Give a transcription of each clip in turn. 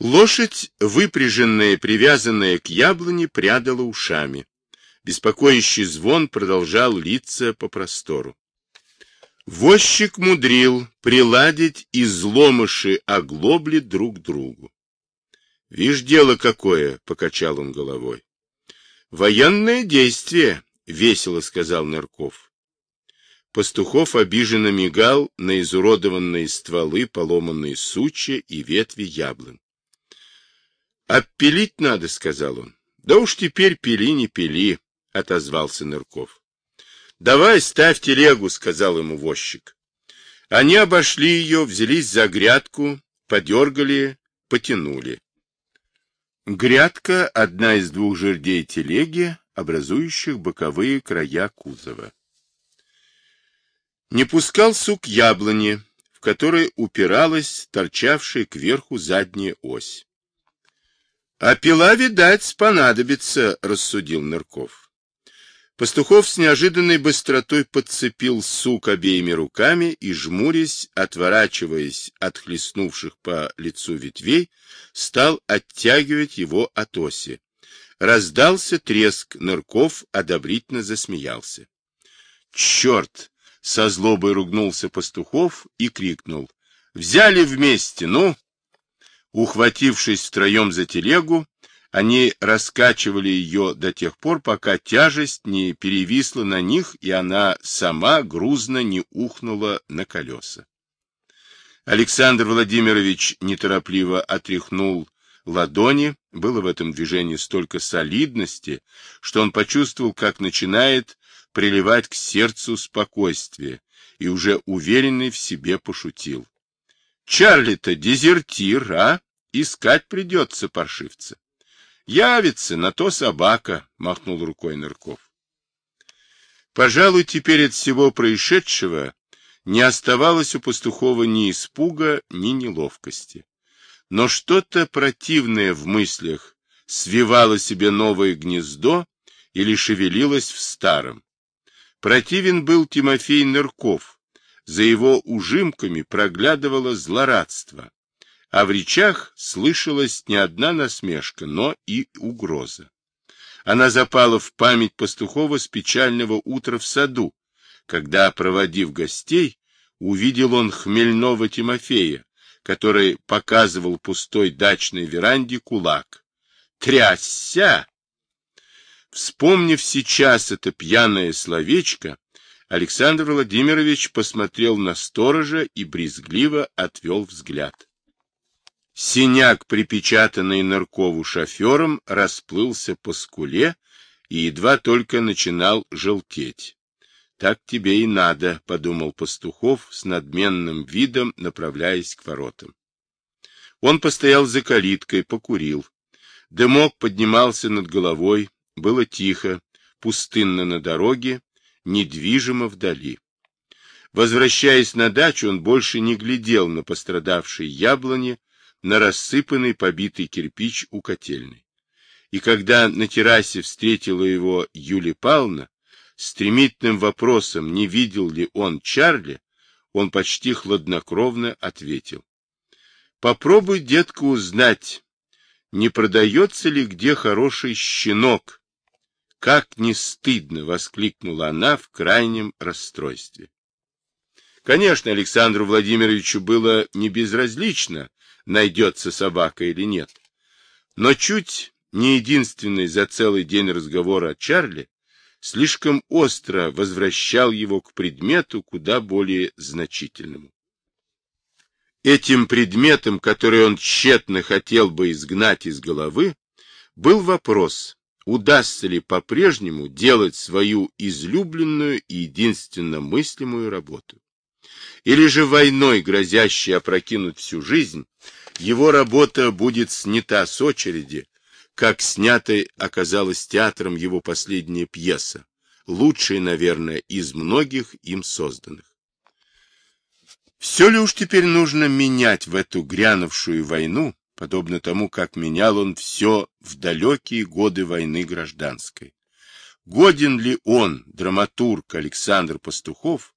Лошадь, выпряженная, привязанная к яблоне, прядала ушами. Беспокоящий звон продолжал литься по простору. Возчик мудрил приладить изломыши оглобли друг другу. — Вишь, дело какое, — покачал он головой. — Военное действие, — весело сказал Нырков. Пастухов обиженно мигал на изуродованные стволы, поломанные сучья и ветви яблонь. — Обпилить надо, — сказал он. — Да уж теперь пили, не пили, — отозвался Нырков. — Давай ставь телегу, — сказал ему возчик. Они обошли ее, взялись за грядку, подергали, потянули. Грядка — одна из двух жердей телеги, образующих боковые края кузова. Не пускал сук яблони, в которой упиралась торчавшая кверху задняя ось. — А пила, видать, понадобится, — рассудил Нырков. Пастухов с неожиданной быстротой подцепил сук обеими руками и, жмурясь, отворачиваясь от хлестнувших по лицу ветвей, стал оттягивать его от оси. Раздался треск, Нырков одобрительно засмеялся. «Черт!» — со злобой ругнулся Пастухов и крикнул. «Взяли вместе, ну!» Ухватившись втроем за телегу, они раскачивали ее до тех пор, пока тяжесть не перевисла на них, и она сама грузно не ухнула на колеса. Александр Владимирович неторопливо отряхнул ладони. Было в этом движении столько солидности, что он почувствовал, как начинает приливать к сердцу спокойствие, и уже уверенный в себе пошутил. Чарли-то дезертир, а? Искать придется паршивца. Явится, на то собака, махнул рукой Нырков. Пожалуй, теперь от всего происшедшего не оставалось у Пастухова ни испуга, ни неловкости. Но что-то противное в мыслях свивало себе новое гнездо или шевелилось в старом. Противен был Тимофей Нырков, за его ужимками проглядывало злорадство, а в речах слышалась не одна насмешка, но и угроза. Она запала в память Пастухова с печального утра в саду, когда, проводив гостей, увидел он хмельного Тимофея, который показывал пустой дачной веранде кулак. «Трясся!» Вспомнив сейчас это пьяное словечко, Александр Владимирович посмотрел на сторожа и брезгливо отвел взгляд. Синяк, припечатанный Наркову шофером, расплылся по скуле и едва только начинал желтеть. «Так тебе и надо», — подумал Пастухов с надменным видом, направляясь к воротам. Он постоял за калиткой, покурил. Дымок поднимался над головой, было тихо, пустынно на дороге, недвижимо вдали. Возвращаясь на дачу, он больше не глядел на пострадавшие яблони, на рассыпанный побитый кирпич у котельной. И когда на террасе встретила его Юлия Павловна, стремительным вопросом, не видел ли он Чарли, он почти хладнокровно ответил. Попробуй, детка, узнать, не продается ли где хороший щенок, как не стыдно! — воскликнула она в крайнем расстройстве. Конечно, Александру Владимировичу было не безразлично, найдется собака или нет. Но чуть не единственный за целый день разговора о Чарли слишком остро возвращал его к предмету куда более значительному. Этим предметом, который он тщетно хотел бы изгнать из головы, был вопрос, удастся ли по-прежнему делать свою излюбленную и единственно мыслимую работу. Или же войной, грозящей опрокинуть всю жизнь, его работа будет снята с очереди, как снятой оказалась театром его последняя пьеса, лучшая, наверное, из многих им созданных. Все ли уж теперь нужно менять в эту грянувшую войну, подобно тому, как менял он все в далекие годы войны гражданской. Годен ли он, драматург Александр Пастухов,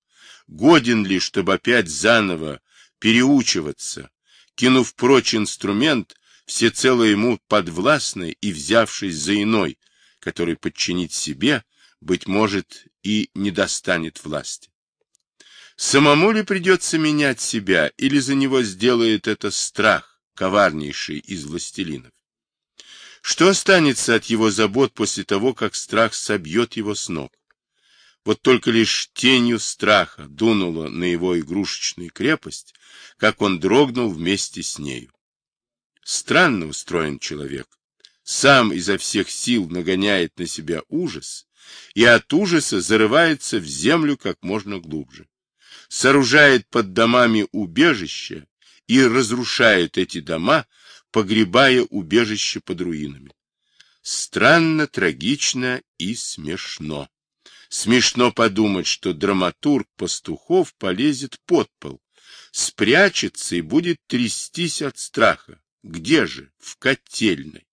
годен ли, чтобы опять заново переучиваться, кинув прочь инструмент, всецело ему подвластной и взявшись за иной, который подчинить себе, быть может, и не достанет власти. Самому ли придется менять себя, или за него сделает это страх, коварнейший из властелинов? Что останется от его забот после того, как страх собьет его с ног? Вот только лишь тенью страха дунуло на его игрушечную крепость, как он дрогнул вместе с нею. Странно устроен человек. Сам изо всех сил нагоняет на себя ужас, и от ужаса зарывается в землю как можно глубже сооружает под домами убежища и разрушает эти дома, погребая убежище под руинами. Странно, трагично и смешно. Смешно подумать, что драматург Пастухов полезет под пол, спрячется и будет трястись от страха. Где же? В котельной.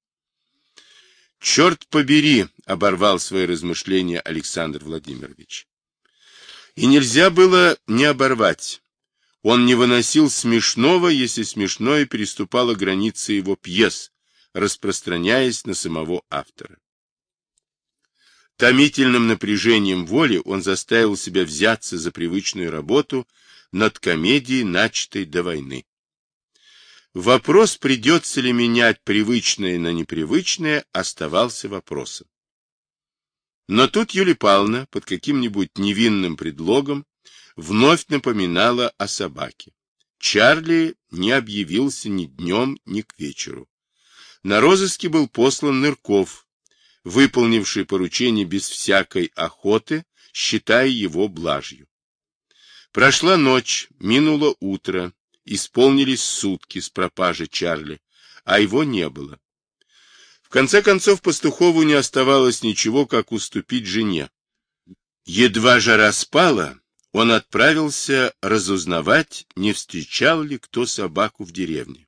Черт побери, оборвал свои размышления Александр Владимирович. И нельзя было не оборвать. Он не выносил смешного, если смешное переступало границы его пьес, распространяясь на самого автора. Томительным напряжением воли он заставил себя взяться за привычную работу над комедией, начатой до войны. Вопрос, придется ли менять привычное на непривычное, оставался вопросом. Но тут Юлия Павловна под каким-нибудь невинным предлогом вновь напоминала о собаке. Чарли не объявился ни днем, ни к вечеру. На розыске был послан Нырков, выполнивший поручение без всякой охоты, считая его блажью. Прошла ночь, минуло утро, исполнились сутки с пропажи Чарли, а его не было конце концов, Пастухову не оставалось ничего, как уступить жене. Едва жара спала, он отправился разузнавать, не встречал ли кто собаку в деревне.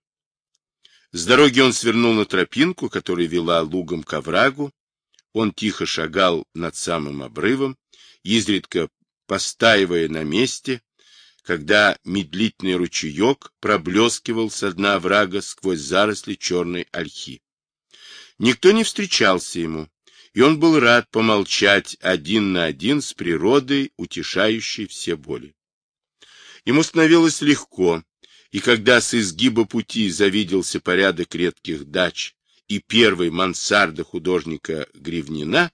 С дороги он свернул на тропинку, которая вела лугом к оврагу. Он тихо шагал над самым обрывом, изредка постаивая на месте, когда медлительный ручеек проблескивал со дна оврага сквозь заросли черной ольхи. Никто не встречался ему, и он был рад помолчать один на один с природой, утешающей все боли. Ему становилось легко, и когда с изгиба пути завиделся порядок редких дач и первой мансарда художника Гривнина,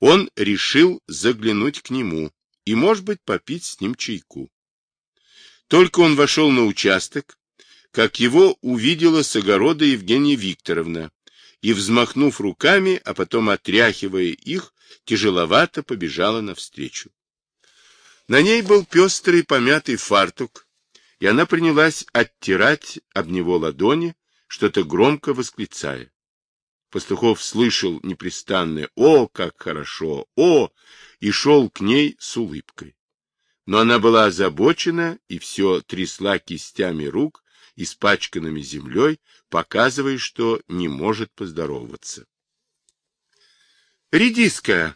он решил заглянуть к нему и, может быть, попить с ним чайку. Только он вошел на участок, как его увидела с огорода Евгения Викторовна, и, взмахнув руками, а потом отряхивая их, тяжеловато побежала навстречу. На ней был пестрый помятый фартук, и она принялась оттирать об него ладони, что-то громко восклицая. Пастухов слышал непрестанное «О, как хорошо! О!» и шел к ней с улыбкой. Но она была озабочена и все трясла кистями рук, испачканными землей, показывая, что не может поздороваться. «Редиска!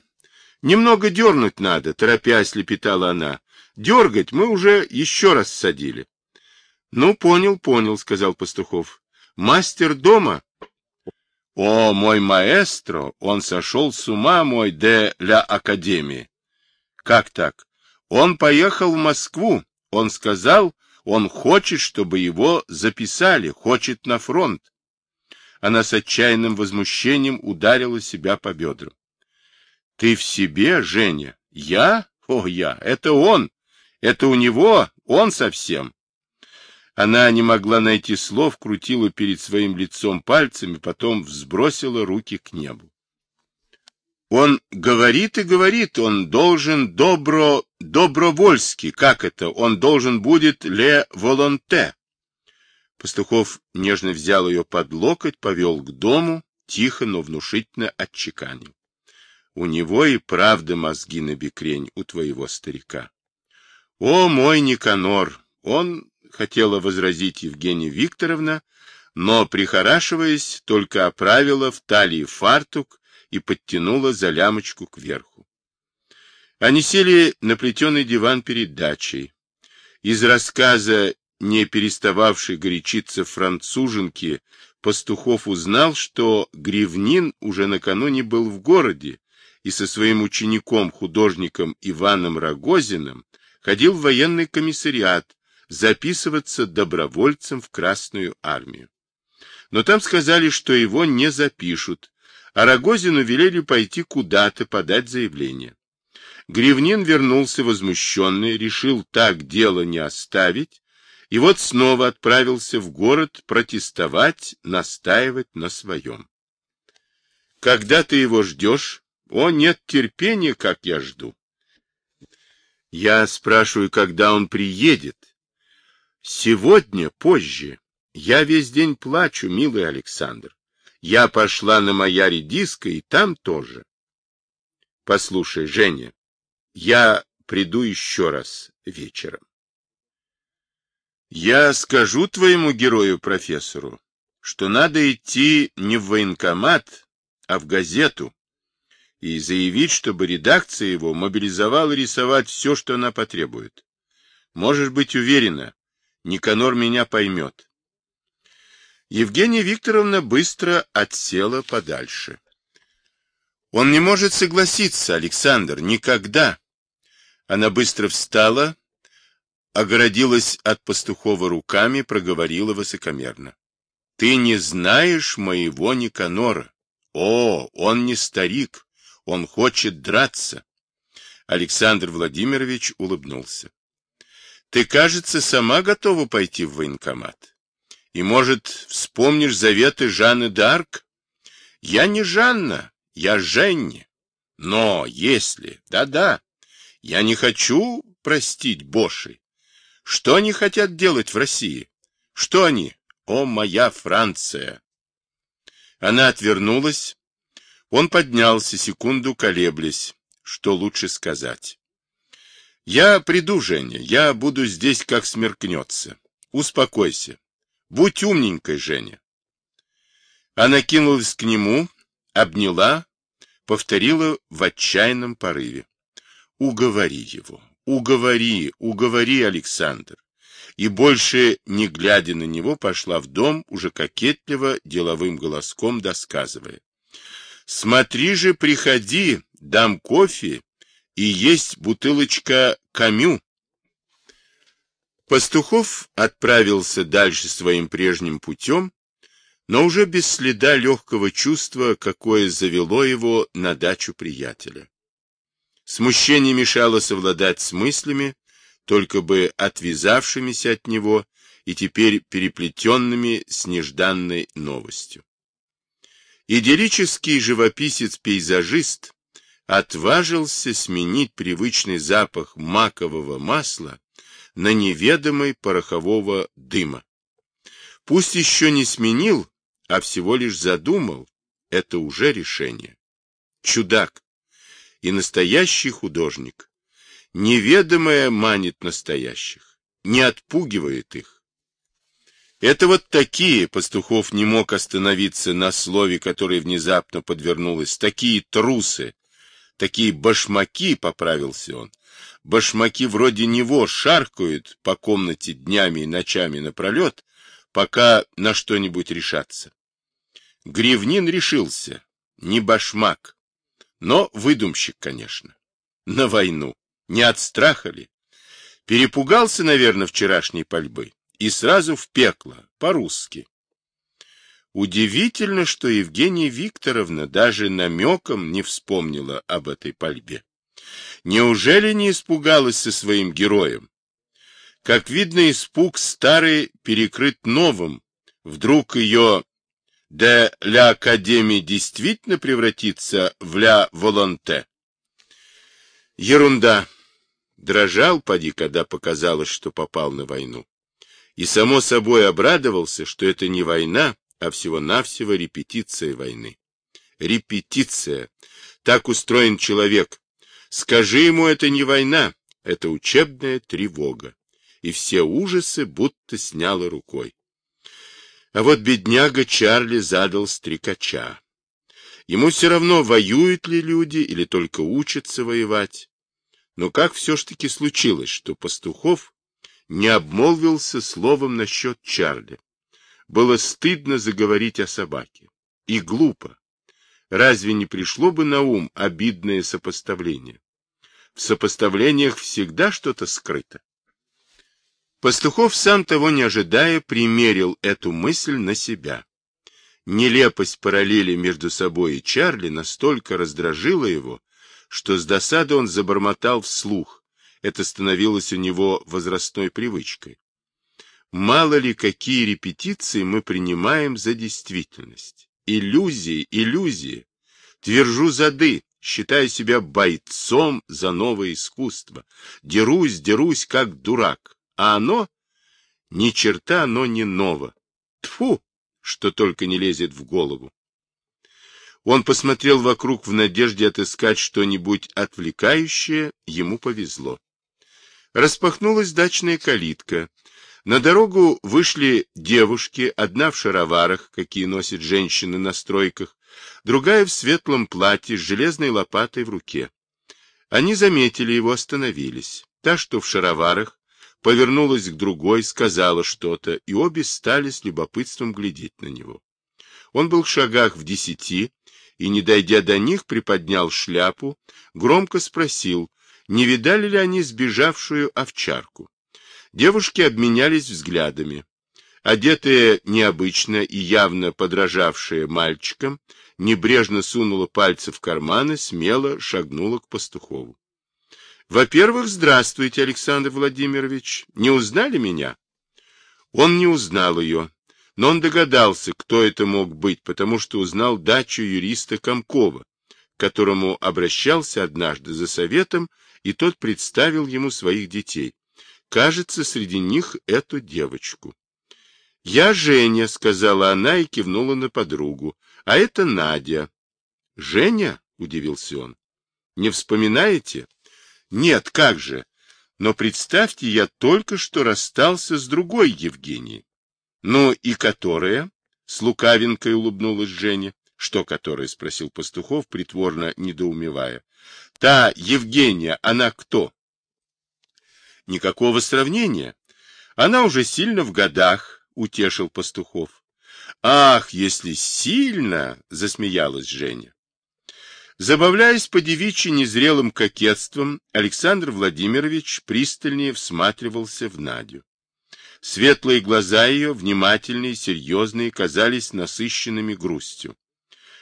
Немного дернуть надо!» — торопясь лепетала она. «Дергать мы уже еще раз садили». «Ну, понял, понял», — сказал Пастухов. «Мастер дома?» «О, мой маэстро! Он сошел с ума, мой де ля Академии!» «Как так? Он поехал в Москву. Он сказал, он хочет, чтобы его записали, хочет на фронт. Она с отчаянным возмущением ударила себя по бедрам. — Ты в себе, Женя? Я? О, я! Это он! Это у него! Он совсем! Она не могла найти слов, крутила перед своим лицом пальцами, потом взбросила руки к небу. Он говорит и говорит, он должен добро, добровольски, как это, он должен будет ле волонте. Пастухов нежно взял ее под локоть, повел к дому, тихо, но внушительно отчеканил. У него и правда мозги на бекрень у твоего старика. О, мой Никанор! Он, хотела возразить Евгения Викторовна, но, прихорашиваясь, только оправила в талии фартук, и подтянула за лямочку кверху. Они сели на плетеный диван перед дачей. Из рассказа не перестававший горячиться француженки, Пастухов узнал, что Гривнин уже накануне был в городе и со своим учеником-художником Иваном Рогозиным ходил в военный комиссариат записываться добровольцем в Красную армию. Но там сказали, что его не запишут, а Рогозину велели пойти куда-то подать заявление. Гривнин вернулся возмущенный, решил так дело не оставить, и вот снова отправился в город протестовать, настаивать на своем. Когда ты его ждешь? О, нет терпения, как я жду. Я спрашиваю, когда он приедет. Сегодня, позже. Я весь день плачу, милый Александр. Я пошла на моя редиска, и там тоже. Послушай, Женя, я приду еще раз вечером. Я скажу твоему герою-профессору, что надо идти не в военкомат, а в газету, и заявить, чтобы редакция его мобилизовала рисовать все, что она потребует. Можешь быть уверена, Никанор меня поймет. Евгения Викторовна быстро отсела подальше. Он не может согласиться, Александр, никогда. Она быстро встала, огородилась от пастухова руками, проговорила высокомерно. — Ты не знаешь моего Никанора. О, он не старик, он хочет драться. Александр Владимирович улыбнулся. — Ты, кажется, сама готова пойти в военкомат. И, может, вспомнишь заветы Жанны д'Арк? Я не Жанна, я Женни. Но если... Да-да, я не хочу простить Боши. Что они хотят делать в России? Что они? О, моя Франция! Она отвернулась. Он поднялся, секунду колеблясь. Что лучше сказать? Я приду, Женя. Я буду здесь, как смеркнется. Успокойся. Будь умненькой, Женя. Она кинулась к нему, обняла, повторила в отчаянном порыве. Уговори его, Уговори, уговори, Александр. И больше, не глядя на него, пошла в дом, уже кокетливо, деловым голоском досказывая. Смотри же, приходи, дам кофе, и есть бутылочка камю. Пастухов отправился дальше своим прежним путем, но уже без следа легкого чувства, какое завело его на дачу приятеля. Смущение мешало совладать с мыслями, только бы отвязавшимися от него и теперь переплетенными с нежданной новостью. Идиллический живописец-пейзажист отважился сменить привычный запах макового масла на неведомый порохового дыма. Пусть еще не сменил, а всего лишь задумал, это уже решение. Чудак и настоящий художник. Неведомое манит настоящих, не отпугивает их. Это вот такие, Пастухов не мог остановиться на слове, которое внезапно подвернулось, такие трусы, такие башмаки, поправился он. Башмаки вроде него шаркают по комнате днями и ночами напролет, пока на что-нибудь решаться. Гривнин решился, не башмак, но выдумщик, конечно. На войну. Не от страха ли? Перепугался, наверное, вчерашней пальбы. И сразу в пекло, по-русски. Удивительно, что Евгения Викторовна даже намеком не вспомнила об этой пальбе. Неужели не испугалась со своим героем? Как видно, испуг старый перекрыт новым. Вдруг ее де ля Академии действительно превратится в ля Волонте? Ерунда. Дрожал, поди, когда показалось, что попал на войну. И само собой обрадовался, что это не война, а всего-навсего репетиция войны. Репетиция. Так устроен человек. Скажи ему, это не война, это учебная тревога. И все ужасы будто сняло рукой. А вот бедняга Чарли задал стрекача. Ему все равно, воюют ли люди или только учатся воевать. Но как все ж таки случилось, что Пастухов не обмолвился словом насчет Чарли. Было стыдно заговорить о собаке. И глупо. Разве не пришло бы на ум обидное сопоставление? В сопоставлениях всегда что-то скрыто. Пастухов, сам того не ожидая, примерил эту мысль на себя. Нелепость параллели между собой и Чарли настолько раздражила его, что с досады он забормотал вслух. Это становилось у него возрастной привычкой. Мало ли какие репетиции мы принимаем за действительность. Иллюзии, иллюзии. Твержу зады, считаю себя бойцом за новое искусство. Дерусь, дерусь, как дурак. А оно, ни черта оно не ново. Тфу, что только не лезет в голову. Он посмотрел вокруг в надежде отыскать что-нибудь отвлекающее, ему повезло. Распахнулась дачная калитка. На дорогу вышли девушки, одна в шароварах, какие носят женщины на стройках, другая в светлом платье с железной лопатой в руке. Они заметили его, остановились. Та, что в шароварах, повернулась к другой, сказала что-то, и обе стали с любопытством глядеть на него. Он был в шагах в десяти, и, не дойдя до них, приподнял шляпу, громко спросил, не видали ли они сбежавшую овчарку. Девушки обменялись взглядами. Одетая необычно и явно подражавшая мальчикам, небрежно сунула пальцы в карманы, смело шагнула к пастухову. Во-первых, здравствуйте, Александр Владимирович. Не узнали меня? Он не узнал ее, но он догадался, кто это мог быть, потому что узнал дачу юриста Комкова, к которому обращался однажды за советом, и тот представил ему своих детей. Кажется, среди них эту девочку. «Я Женя», — сказала она и кивнула на подругу, — «а это Надя». «Женя?» — удивился он. «Не вспоминаете?» «Нет, как же! Но представьте, я только что расстался с другой Евгенией. Ну и которая? С лукавинкой улыбнулась Женя. Что которая? Спросил Пастухов, притворно недоумевая. Та Евгения, она кто? Никакого сравнения. Она уже сильно в годах, утешил Пастухов. Ах, если сильно, засмеялась Женя. Забавляясь по девичьи незрелым кокетством, Александр Владимирович пристальнее всматривался в Надю. Светлые глаза ее, внимательные, серьезные, казались насыщенными грустью.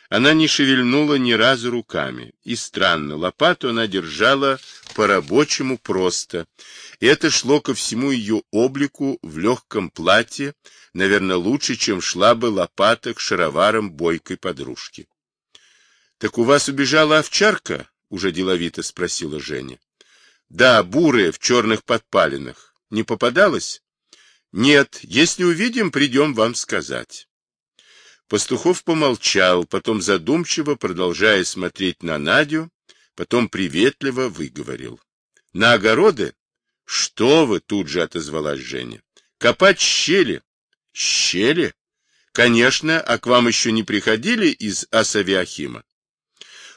Она не шевельнула ни разу руками. И странно, лопату она держала по-рабочему просто. И это шло ко всему ее облику в легком платье, наверное, лучше, чем шла бы лопата к шароварам бойкой подружки. — Так у вас убежала овчарка? — уже деловито спросила Женя. — Да, бурая, в черных подпалинах. Не попадалась? Нет, если увидим, придем вам сказать. Пастухов помолчал, потом задумчиво, продолжая смотреть на Надю, потом приветливо выговорил. — На огороды? — Что вы? — тут же отозвалась Женя. — Копать щели. — Щели? — Конечно, а к вам еще не приходили из Асавиахима?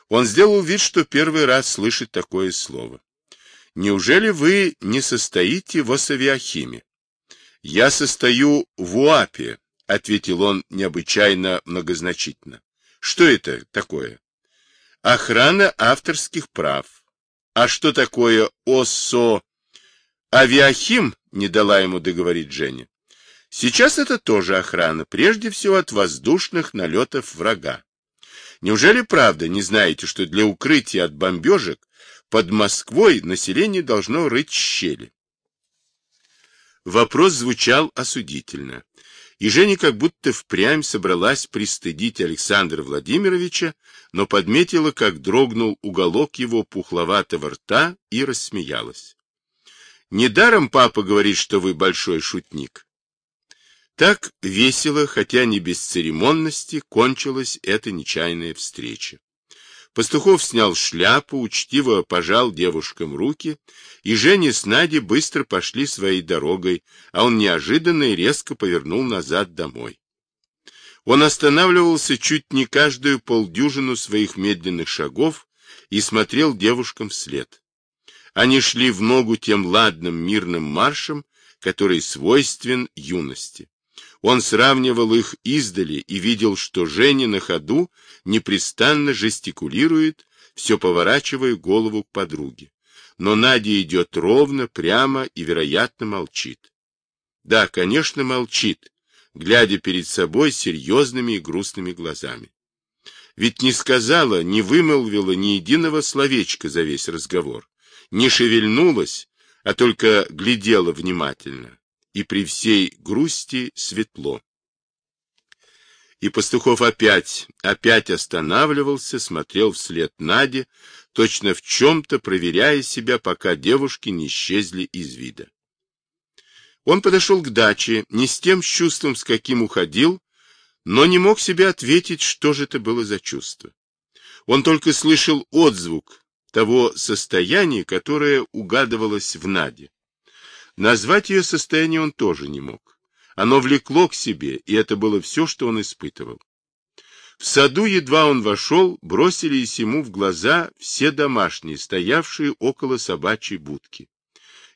Он сделал вид, что первый раз слышит такое слово. — Неужели вы не состоите в Асавиахиме? — Я состою в УАПе, — ответил он необычайно многозначительно. — Что это такое? — Охрана авторских прав. А что такое ОСО? Авиахим не дала ему договорить Женя. Сейчас это тоже охрана, прежде всего от воздушных налетов врага. Неужели правда не знаете, что для укрытия от бомбежек под Москвой население должно рыть щели? Вопрос звучал осудительно, и Женя как будто впрямь собралась пристыдить Александра Владимировича, но подметила, как дрогнул уголок его пухловатого рта и рассмеялась. «Недаром папа говорит, что вы большой шутник». Так весело, хотя не без церемонности, кончилась эта нечаянная встреча. Пастухов снял шляпу, учтиво пожал девушкам руки, и Женя с Надей быстро пошли своей дорогой, а он неожиданно и резко повернул назад домой. Он останавливался чуть не каждую полдюжину своих медленных шагов и смотрел девушкам вслед. Они шли в ногу тем ладным мирным маршем, который свойствен юности. Он сравнивал их издали и видел, что Женя на ходу непрестанно жестикулирует, все поворачивая голову к подруге. Но Надя идет ровно, прямо и, вероятно, молчит. Да, конечно, молчит, глядя перед собой серьезными и грустными глазами. Ведь не сказала, не вымолвила ни единого словечка за весь разговор, не шевельнулась, а только глядела внимательно, и при всей грусти светло. И Пастухов опять, опять останавливался, смотрел вслед Наде, точно в чем-то проверяя себя, пока девушки не исчезли из вида. Он подошел к даче не с тем чувством, с каким уходил, но не мог себе ответить, что же это было за чувство. Он только слышал отзвук того состояния, которое угадывалось в Наде. Назвать ее состояние он тоже не мог. Оно влекло к себе, и это было все, что он испытывал. В саду, едва он вошел, бросились ему в глаза все домашние, стоявшие около собачьей будки.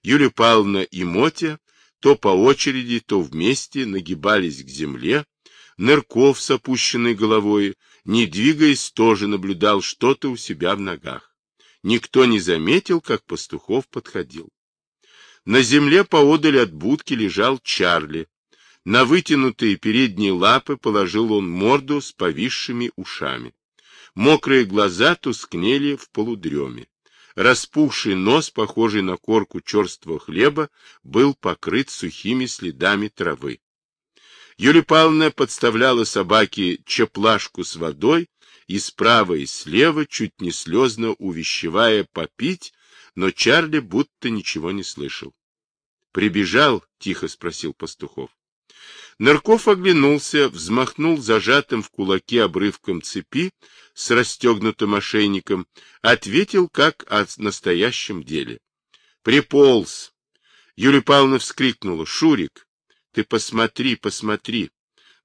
Юлия Павловна и Мотя то по очереди, то вместе нагибались к земле, Нырков с опущенной головой, не двигаясь, тоже наблюдал что-то у себя в ногах. Никто не заметил, как Пастухов подходил. На земле поодаль от будки лежал Чарли. На вытянутые передние лапы положил он морду с повисшими ушами. Мокрые глаза тускнели в полудреме. Распухший нос, похожий на корку черствого хлеба, был покрыт сухими следами травы. Юлия Павловна подставляла собаке чеплашку с водой и справа и слева, чуть не слезно увещевая попить, но Чарли будто ничего не слышал. «Прибежал?» — тихо спросил Пастухов. Нарков оглянулся, взмахнул зажатым в кулаке обрывком цепи с расстегнутым ошейником, ответил, как о настоящем деле. «Приполз!» Юлия Павловна вскрикнула. «Шурик, ты посмотри, посмотри!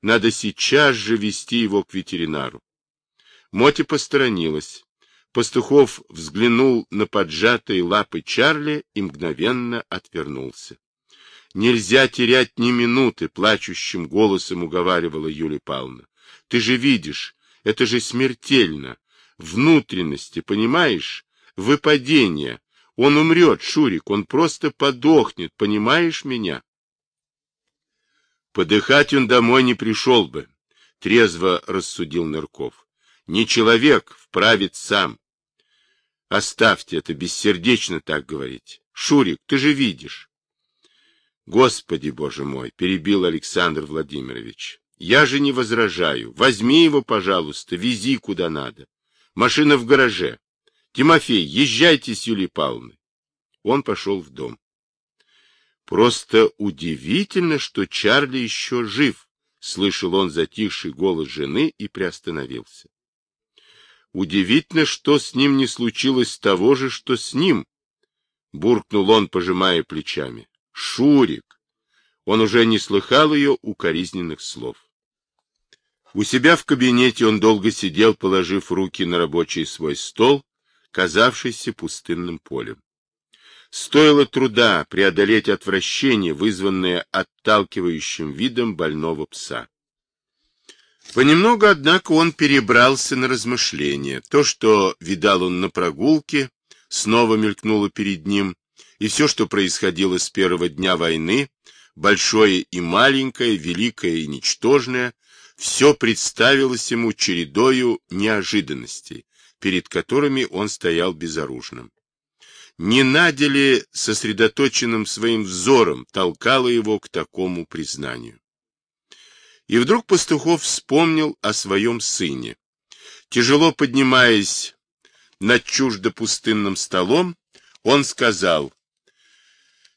Надо сейчас же вести его к ветеринару!» Моти посторонилась. Пастухов взглянул на поджатые лапы Чарли и мгновенно отвернулся. Нельзя терять ни минуты, плачущим голосом уговаривала Юлия Павловна. Ты же видишь, это же смертельно. Внутренности, понимаешь? Выпадение. Он умрет, Шурик, он просто подохнет, понимаешь меня? Подыхать он домой не пришел бы, трезво рассудил Нырков. Не человек, вправит сам. Оставьте это, бессердечно так говорить. Шурик, ты же видишь. Господи, боже мой, перебил Александр Владимирович. Я же не возражаю. Возьми его, пожалуйста, вези куда надо. Машина в гараже. Тимофей, езжайте с Юлией Павловной. Он пошел в дом. Просто удивительно, что Чарли еще жив, слышал он затихший голос жены и приостановился. Удивительно, что с ним не случилось того же, что с ним, буркнул он, пожимая плечами. Шурик! Он уже не слыхал ее укоризненных слов. У себя в кабинете он долго сидел, положив руки на рабочий свой стол, казавшийся пустынным полем. Стоило труда преодолеть отвращение, вызванное отталкивающим видом больного пса. Понемногу, однако, он перебрался на размышления. То, что видал он на прогулке, снова мелькнуло перед ним, и все, что происходило с первого дня войны, большое и маленькое, великое и ничтожное, все представилось ему чередою неожиданностей, перед которыми он стоял безоружным. Не Надя сосредоточенным своим взором толкало его к такому признанию? И вдруг Пастухов вспомнил о своем сыне. Тяжело поднимаясь над чуждо пустынным столом, он сказал,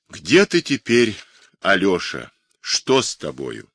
«Где ты теперь, Алеша? Что с тобою?»